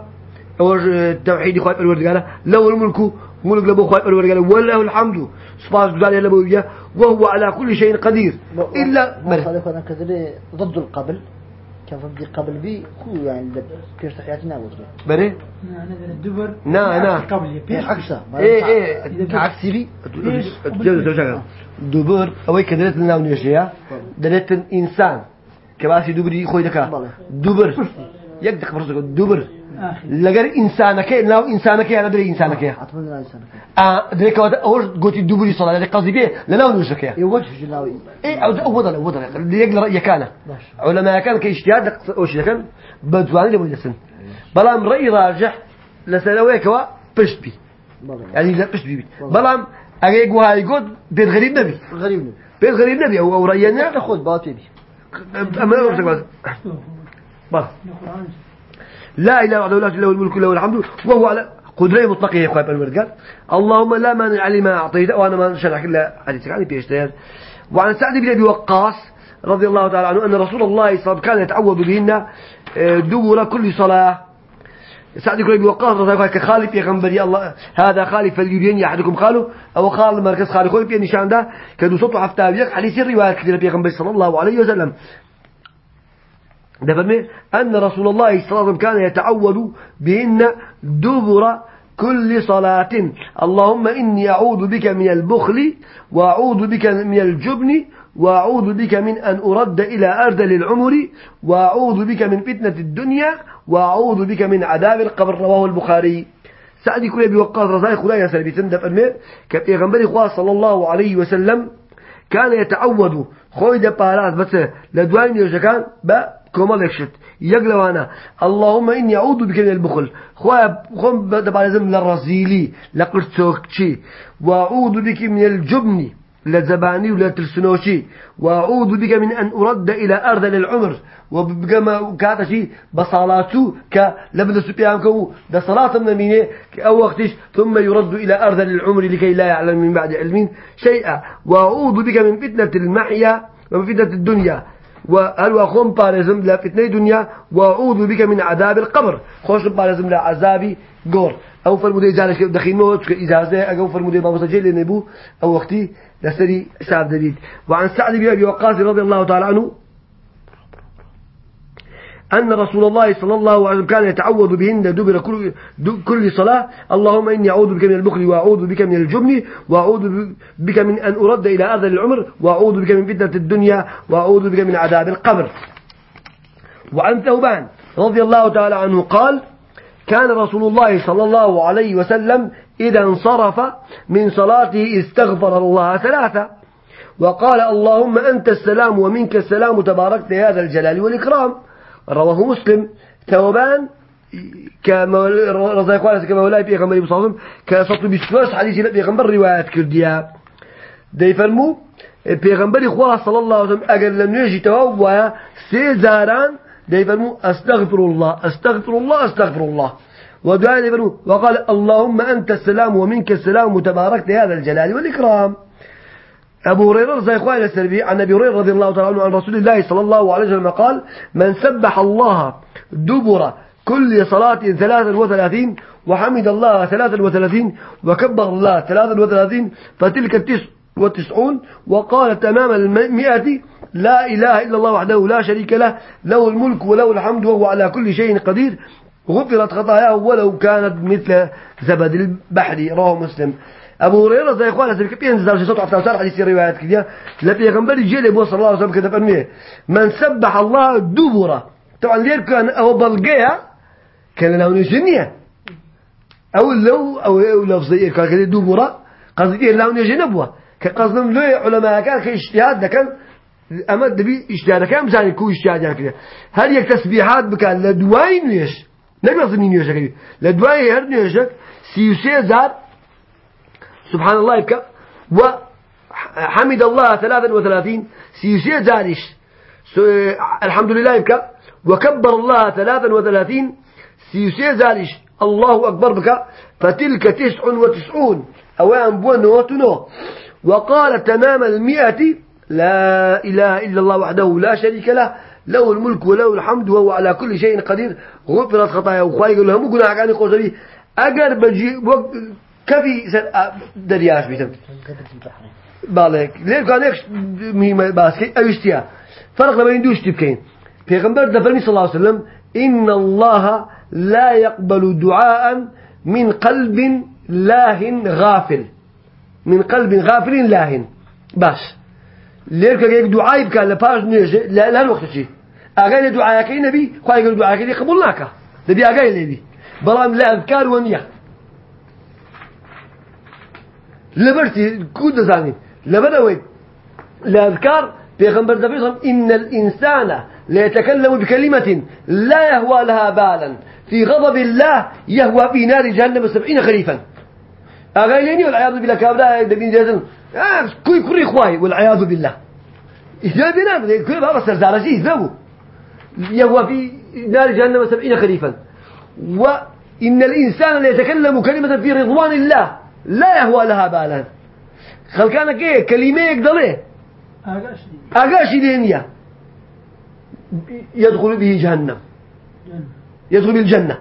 S1: خايف الورد قال له الملك ملك له خايف الورد قال وله الحمد. سبحانه وتعالى له وهو على كل شيء قدير. إلا
S2: مرة.
S1: مرة
S2: أنا كذا ضد القبل. كان فضي قبل بي هو يعني كيف تحياتنا وصل
S1: مرة؟
S4: نعم هذا الدبر.
S1: نا- نا.
S4: قبل يبيع
S2: عكسة.
S1: إيه
S2: ينفع.
S1: إيه عكسي بي تجلس وشغل دبر أو كدرت لنا ونيشيا درت إنسان. كباسي دبري خوي دكا. دبر. يقدر برسك دبر
S4: آخر
S1: لقر إنسانك لا إنسانك أنا دري إنسانك
S2: أتمنى لا إنسان
S1: آه دريك وقت أول قلت دبري صلاة بيه لا ونوشك يا
S2: يوجه جلاوي
S1: إيه أو أو وضل وضل اللي يقدر رأيك أنا
S2: باش.
S1: علماء كان كاجتهاد وش كان بدواني لما يسن بلام رأي راجح لسنويك وا بشت بي يعني لا بشت بي بلام أجيك وهاي قد بيت غريب نبي
S2: غريب نبي
S1: بيت غريب نبي أو أو رأينا
S2: باطي بي
S1: أما أمسك بس بس لا إله إلا الله له الملك له الحمد وهو على قدرة مطلقة يا أخوان الورد قال اللهم لا مانع لما أعطيت وأنا ما شرح إلا حديثك عني بيشتهر وعن سعد بن أبي وقاص رضي الله تعالى عنه أن رسول الله صلى الله عليه وسلم كان يتعوذ بهن آه، دبر كل صلاة. سعد بن أبي وقاص رضي الله عنه كخالف يا غنبري الله هذا خالف فليبين أحدكم خاله أو خال مركز خالف خوي بين نشان ده كدو صوت حفتاويك حديث الرواية كثيرة يا غنبري صلى الله عليه وسلم. فرمي أن رسول الله صلى الله عليه وسلم كان يتعوذ بهن دبر كل صلاة. اللهم إني أعوذ بك من البخل وأعوذ بك من الجبن وأعوذ بك من أن أرد إلى أرذل العمر وأعوذ بك من فتنة الدنيا وأعوذ بك من عذاب القبر. رواه البخاري. سعدي كل أبي وقاص رضاي خدايا سلبي تندى فرمي كبيغمبري خواه صلى الله عليه وسلم كان يتعود خوي ده بارات بس لدوين يوشكان با كمال يكشت يقلوانا. اللهم إني أعوذ بك من البخل. خويا خم ده بارزم للرزيلي لقرتوكشي وأعوذ بك من الجبن لزباني ولا تلسنوشي. وأعوذ بك من أن أرد إلى أرذل العمر وبقما كاتشي بصلاتو ك لبدا سبيان كو ده صلاة من مينة أو وقتش ثم يرد إلى أرذل العمر لكي لا يعلم من بعد علم شيئا. وأعوذ بك من فتنة المحيا ومن فتنة الدنيا. وهل وخم بارزم لا فتنة الدنيا وأعوذ بك من عذاب القبر. خوش بارزم لا عذابي قور أو فرمودي جالس دخين موت إجازة أو فرمودي بابا سجل نبو أو وقتي لسري حساب دليل. وعن سعد بن أبي وقاص رضي الله تعالى عنه أن رسول الله صلى الله عليه وسلم كان يتعوذ بهن دبر كل, كل صلاة. اللهم إني أعوذ بك من البخل وأعوذ بك من الجبن وأعوذ بك من أن أرد إلى أرذل العمر وأعوذ بك من فتنة الدنيا وأعوذ بك من عذاب القبر. وعن ثوبان رضي الله تعالى عنه قال كان رسول الله صلى الله عليه وسلم إذا انصرف من صلاته استغفر الله ثلاثة. وقال اللهم أنت السلام ومنك السلام تباركت يا ذا الجلال والإكرام. رواه مسلم ثوبان كرضي قال كمولاي بيغمبر بصالم كسطو بسواس حديث بيغمبر روايات كرديا دي فرمو بيغمبر إخوة صلى الله عليه وسلم أقل لم يجي توابوا سيزاران دي فرمو أستغفر الله أستغفر الله أستغفر الله. ودعاء دي وقال اللهم أنت السلام ومنك السلام تباركت هذا الجلال والإكرام. أبو هريرة رضي الله عنه عن أبي هريرة رضي الله تعالى عنه عن رسول الله صلى الله عليه وسلم قال من سبح الله دبر كل صلاة ثلاثا وثلاثين وحمد الله ثلاثا وثلاثين وكبر الله ثلاثا وثلاثين فتلك التسع وتسعون وقال تمام المئة لا إله إلا الله وحده لا شريك له له الملك وله الحمد وهو على كل شيء قدير غفرت خطاياه ولو كانت مثل زبد البحر. رواه مسلم. أبو هريرة زي إخوانا سبك بينزل شيء صوت عفتاوسار حديث روايات كذا لبي غنبري جيل أبو صلى الله عليه وسلم كذا فرميه من سبح الله دبرة طبعا ليه كان أو بلقيا كان له نسنية أو لو أو لفظية كان كذا دبرة قصدي لا نيجي نبوة كقصدهم لو علماء كان كاجتهاد كان أما دبي اجتهاد كان مزاني كو اجتهاد كذا هل يك تسبيحات بك لدواي نيش نقصد من نيش كذي لدواي هر نيشك سيوسي زار سبحان الله يبكى وحمد الله ثلاثا وثلاثين سيوسي زارش الحمد لله يبكى وكبر الله ثلاثا وثلاثين سيوسي زارش الله أكبر بك. فتلك تسع وتسعون. أوان بونوتنو وقال تمام المئة لا إله إلا الله وحده لا شريك له له الملك وله الحمد وهو على كل شيء قدير. غفرت خطايا وخواي قال لهم قلنا عن قوزبي وق كفي درياش بيتم بالك ليه كان يكش مهم باسكي أيشتيا فرق بين دوش تبكين پیغمبر دفرمي صلى الله عليه وسلم إن الله لا يقبل دعاء من قلب لاه غافل. من قلب غافل لاه. باش. ليرك يك دعاء بك لباش نيجي لا لا الوقت شيء أغاني دعاء كي نبي خواهي يقول دعاء كي قبولناك نبي أغاني نبي بلام لا أذكار ونية لبرتي كود زاني. لبدوي لا أذكار بيغمبر دبيهم إن الإنسان لا يتكلم بكلمة لا يهوى لها بالا. في غضب الله يهوى في نار جهنم سبعين خريفا أغايليني والعياذ بالله كابدا دبين جازن آه كوي كوري خواي والعياذ بالله. إذا بنا كل بابا سرزارجي ذو يهوى في نار جهنم سبعين خريفا وإن الإنسان لا يتكلم كلمة في رضوان الله. لا يهوى لها بالا. خل كان كي؟ كلمة يقدره أغاشي. دينيا يدخل به جهنم. يدخل بالجنة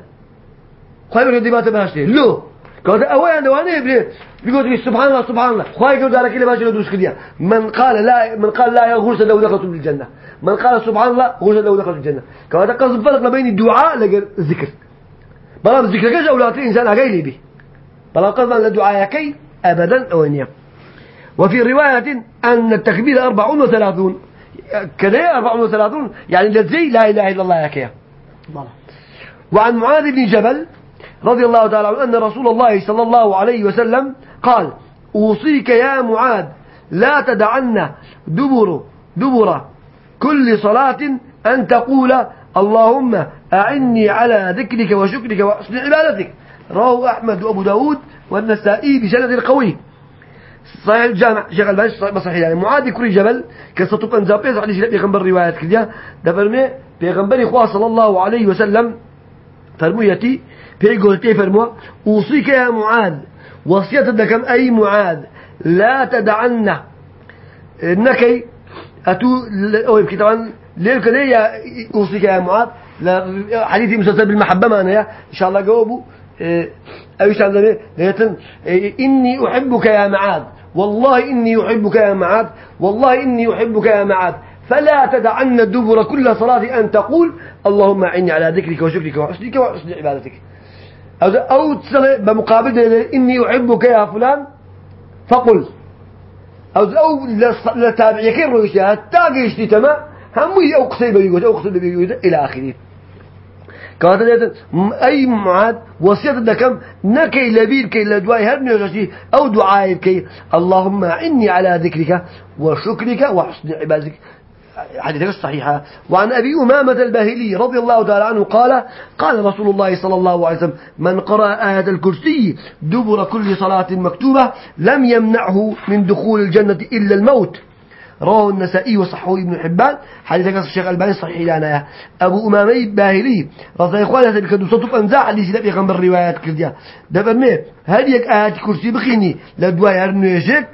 S1: خير يدي تباشر لو. قال أولا دواني بلي بيقول سبحان الله سبحان الله. خواهي يقول ذلك اللي باشر دوش كديا من قال لا من قال لا غرس لو دخلت بالجنة. من قال سبحان الله غرس لو دخلت بالجنة. قال قصد الفرق بين الدعاء لقى الذكر. بلا الذكر كيش أولاد إنسان أغيلي به. بلا قصد أن الدعاء كي أبدا أوانيا وفي رواية أن التكبير أربعون وثلاثون. كذا أربعون وثلاثون؟ يعني لزي لا إله إلا الله يا كيا. وعن معاذ بن جبل رضي الله تعالى عنه أن رسول الله صلى الله عليه وسلم قال أوصيك يا معاذ لا تدعن دبر دبر كل صلاة أن تقول اللهم أعني على ذكرك وشكرك وحسن عبادتك. رواه أحمد وأبو داود والنسائي بسند القوي صحيح الجامع شغل باش صحيح يعني معاذ كري جبل كسطو بنزاب يزعل حديث بيغمبر روايات كذا. دفرمي بيغمبر إخوة صلى الله عليه وسلم فرميتي بيقولتي فرموا أوصيك يا معاذ وصية دكم أي معاذ لا تدعنا إنك أتو أو يبكي طبعا ليه يا أوصيك يا معاذ؟ حديثي مسلسل بالمحبة معنا إن شاء الله جاوبوا أيش عندنا ليتن إني أحبك يا معاذ. والله إني أحبك يا معاذ. والله إني أحبك يا معاذ. فلا تدعن دبر كل صلاة أن تقول اللهم أعني على ذكرك وشكرك وحسنك وحسن عبادتك. أو أو بمقابل إني أحبك يا فلان فقل. أو أو لتابعك الرؤية تاجي تما هم أو قصيبة بيقول أو قصيبة بيقول إلى آخره كانت أي معاد وصية دكم نكي لبير كي لدواي هر نجاشي أو دعاء كي اللهم إني على ذكرك وشكرك وحسن عبادتك. حديثك الصحيحة وعن أبي أمامة الباهلي رضي الله تعالى عنه قال قال رسول الله صلى الله عليه وسلم من قرأ آية الكرسي دبر كل صلاة مكتوبة لم يمنعه من دخول الجنة إلا الموت. رواه النسائي وصححه ابن حبان. حديث قص الشيخ الباني صحيح لنا أبو أمامي باهلي رضي سبك دوسطو أنزاع حديث لبي غنبر الروايات كرديا. هل يك آيات كرسي بخيني؟ لدواء هرنيشك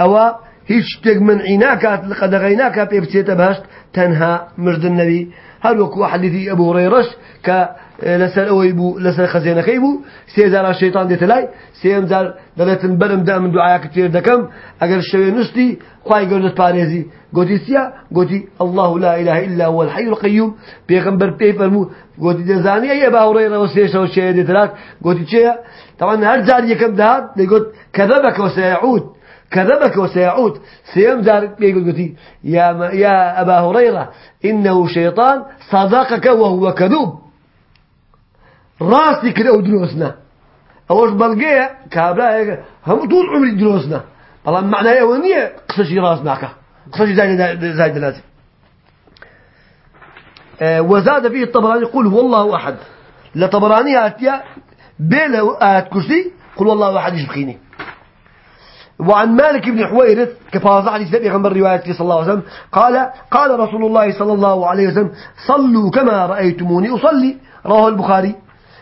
S1: أو هیچ شتێک منعیناکات لقەدەغەیناکە پێ بچێتە بەشت تەنها مردن نەبی هەر وەکو حەدیثی ئەبوو ڕێڕەش کە لەسەر ئەوەی بوو لەسەر خەزێنەکەی بوو سێزار شەیطان دێتە لای سێم جار دەڵێتن بەرم دا من دوعاکە تێر دەکەم ئەگەر شەوێ نوستی خوای گەوردت پارێزی. گوتی سیا؟ گوتی الله لا اله الا هو الحي القيوم پێغمبەر پێی فەرموو گوتی دەزانی ئەیە باوڕێڕەوە سێشەوە شێ دێترات گوتی چێە طبعا هەر جار یەکەم دەهات دەیگوت کەذەبەکە وسەیعود كذبك وسيعود سيم دار يقول يا يا أبا هريرة إنه شيطان صدقك وهو كذوب راسي كده ودروسنا. أوش بلقية كابلا هم طول عمري دروسنا. والله معناه ونية قصة راس معك قصة زايد زايد لازم. آه، وزاد فيه الطبراني يقول هو الله أحد. لطبراني آتيا بلا آت كرسي قل والله أحد يشبخيني وعن مالك بن حويرث كفاز حديث النبي غنبر رواية صلى الله عليه وسلم قال قال رسول الله صلى الله عليه وسلم صلوا كما رأيتموني أصلي. رواه البخاري.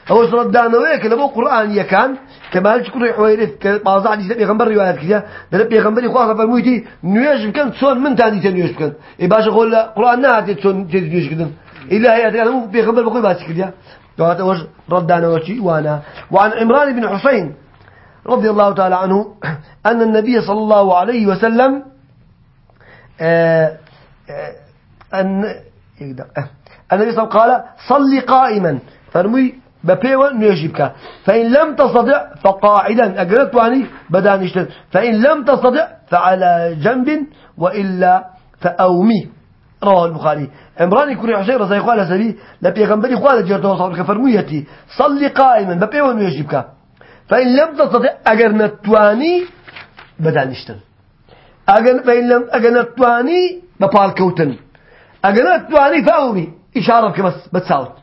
S1: هو سردان ويك لبو قرآن يكان كمالك كل حويرث كفاز حديث النبي غنبر رواية كذا النبي غنبر يخاف فرمويتي نيوش بكن تسون من تاني تنيوش بكن. إباش قول قرآن نهاتي تسون تنيوش كذا إلا هي أتكلم مو بيغنبر بقول بس كذا. هذا وش ردان وشي وأنا. وعن عمران بن حسين رضي الله تعالى عنه أن النبي صلى الله عليه وسلم آه، آه، أن آه، النبي صلى الله عليه وسلم قال صلي قائما. فرمي ببيوا نيجيبك فإن لم تستطع فقاعدا. أقرأت واني بدانشتن فإن لم تستطع فعلى جنب وإلا فأومي. رواه البخاري. عمران يكون حسين رضي الله عنه سبي لبيغمبري قال جرته وصابك فرميتي صلي قائما. ببيوا نيجيبك فإن لم تستطع أجر نتواني بدل نشتن أجر فإن لم أجر نتواني ببال كوتن أجر نتواني فأومي. إشارة كمس بتساوت.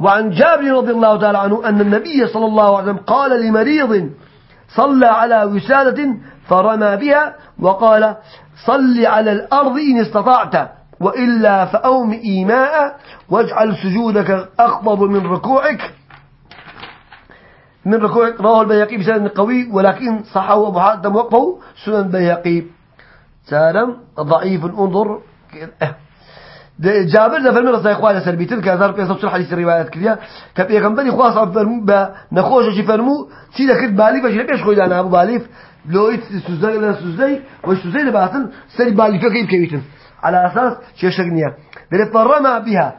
S1: وعن جابر رضي الله تعالى عنه أن النبي صلى الله عليه وسلم قال لمريض صلى على وسادة فرمى بها وقال صل على الأرض إن استطعت وإلا فأوم إيماء واجعل سجودك أخفض من ركوعك. من ركوع رواه البيهقي بسند قوي ولكن صحه أبو حاتم وقفه سنن البيهقي. سالم ضعيف انظر جابر ده فرمي رسائل إخواني سلبي. تلك هزار في صبح حديث الروايات كذا كبي غنبني خواص عم فرمو بنخوش شي فرمو. سيدا كد بالي فشي لبيش خوي أنا أبو باليف. لويت سوزي لا سوزي وش سوزي لبعثن سري بالي فكيف كيفيتن على أساس شيء شغنية. بل فرما بها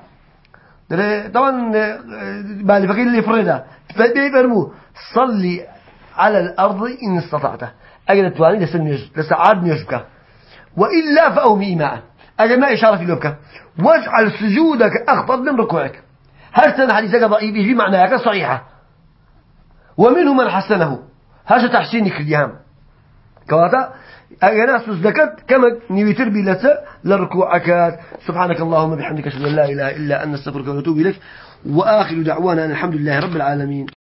S1: طبعا بالي فكيف اللي فريدا. فرمو. صلي على الأرض إن استطعت. أجل تواني لسعاد نيشبك وإلا فأومي ماء. أجل ما إشارة في لبك واجعل سجودك أخفض من ركوعك. هل سنة حديثك ضعيف في معناك صحيحة. ومنه من حسنه. هذا تحسينك اليام كواتا؟ أجل سجدك كما نيوتر بلسة لركوعك. سبحانك اللهم بحمدك أشهد أن لا إله إلا أن نستغفرك ونتوب إليك. وآخر دعوانا أن الحمد لله رب العالمين.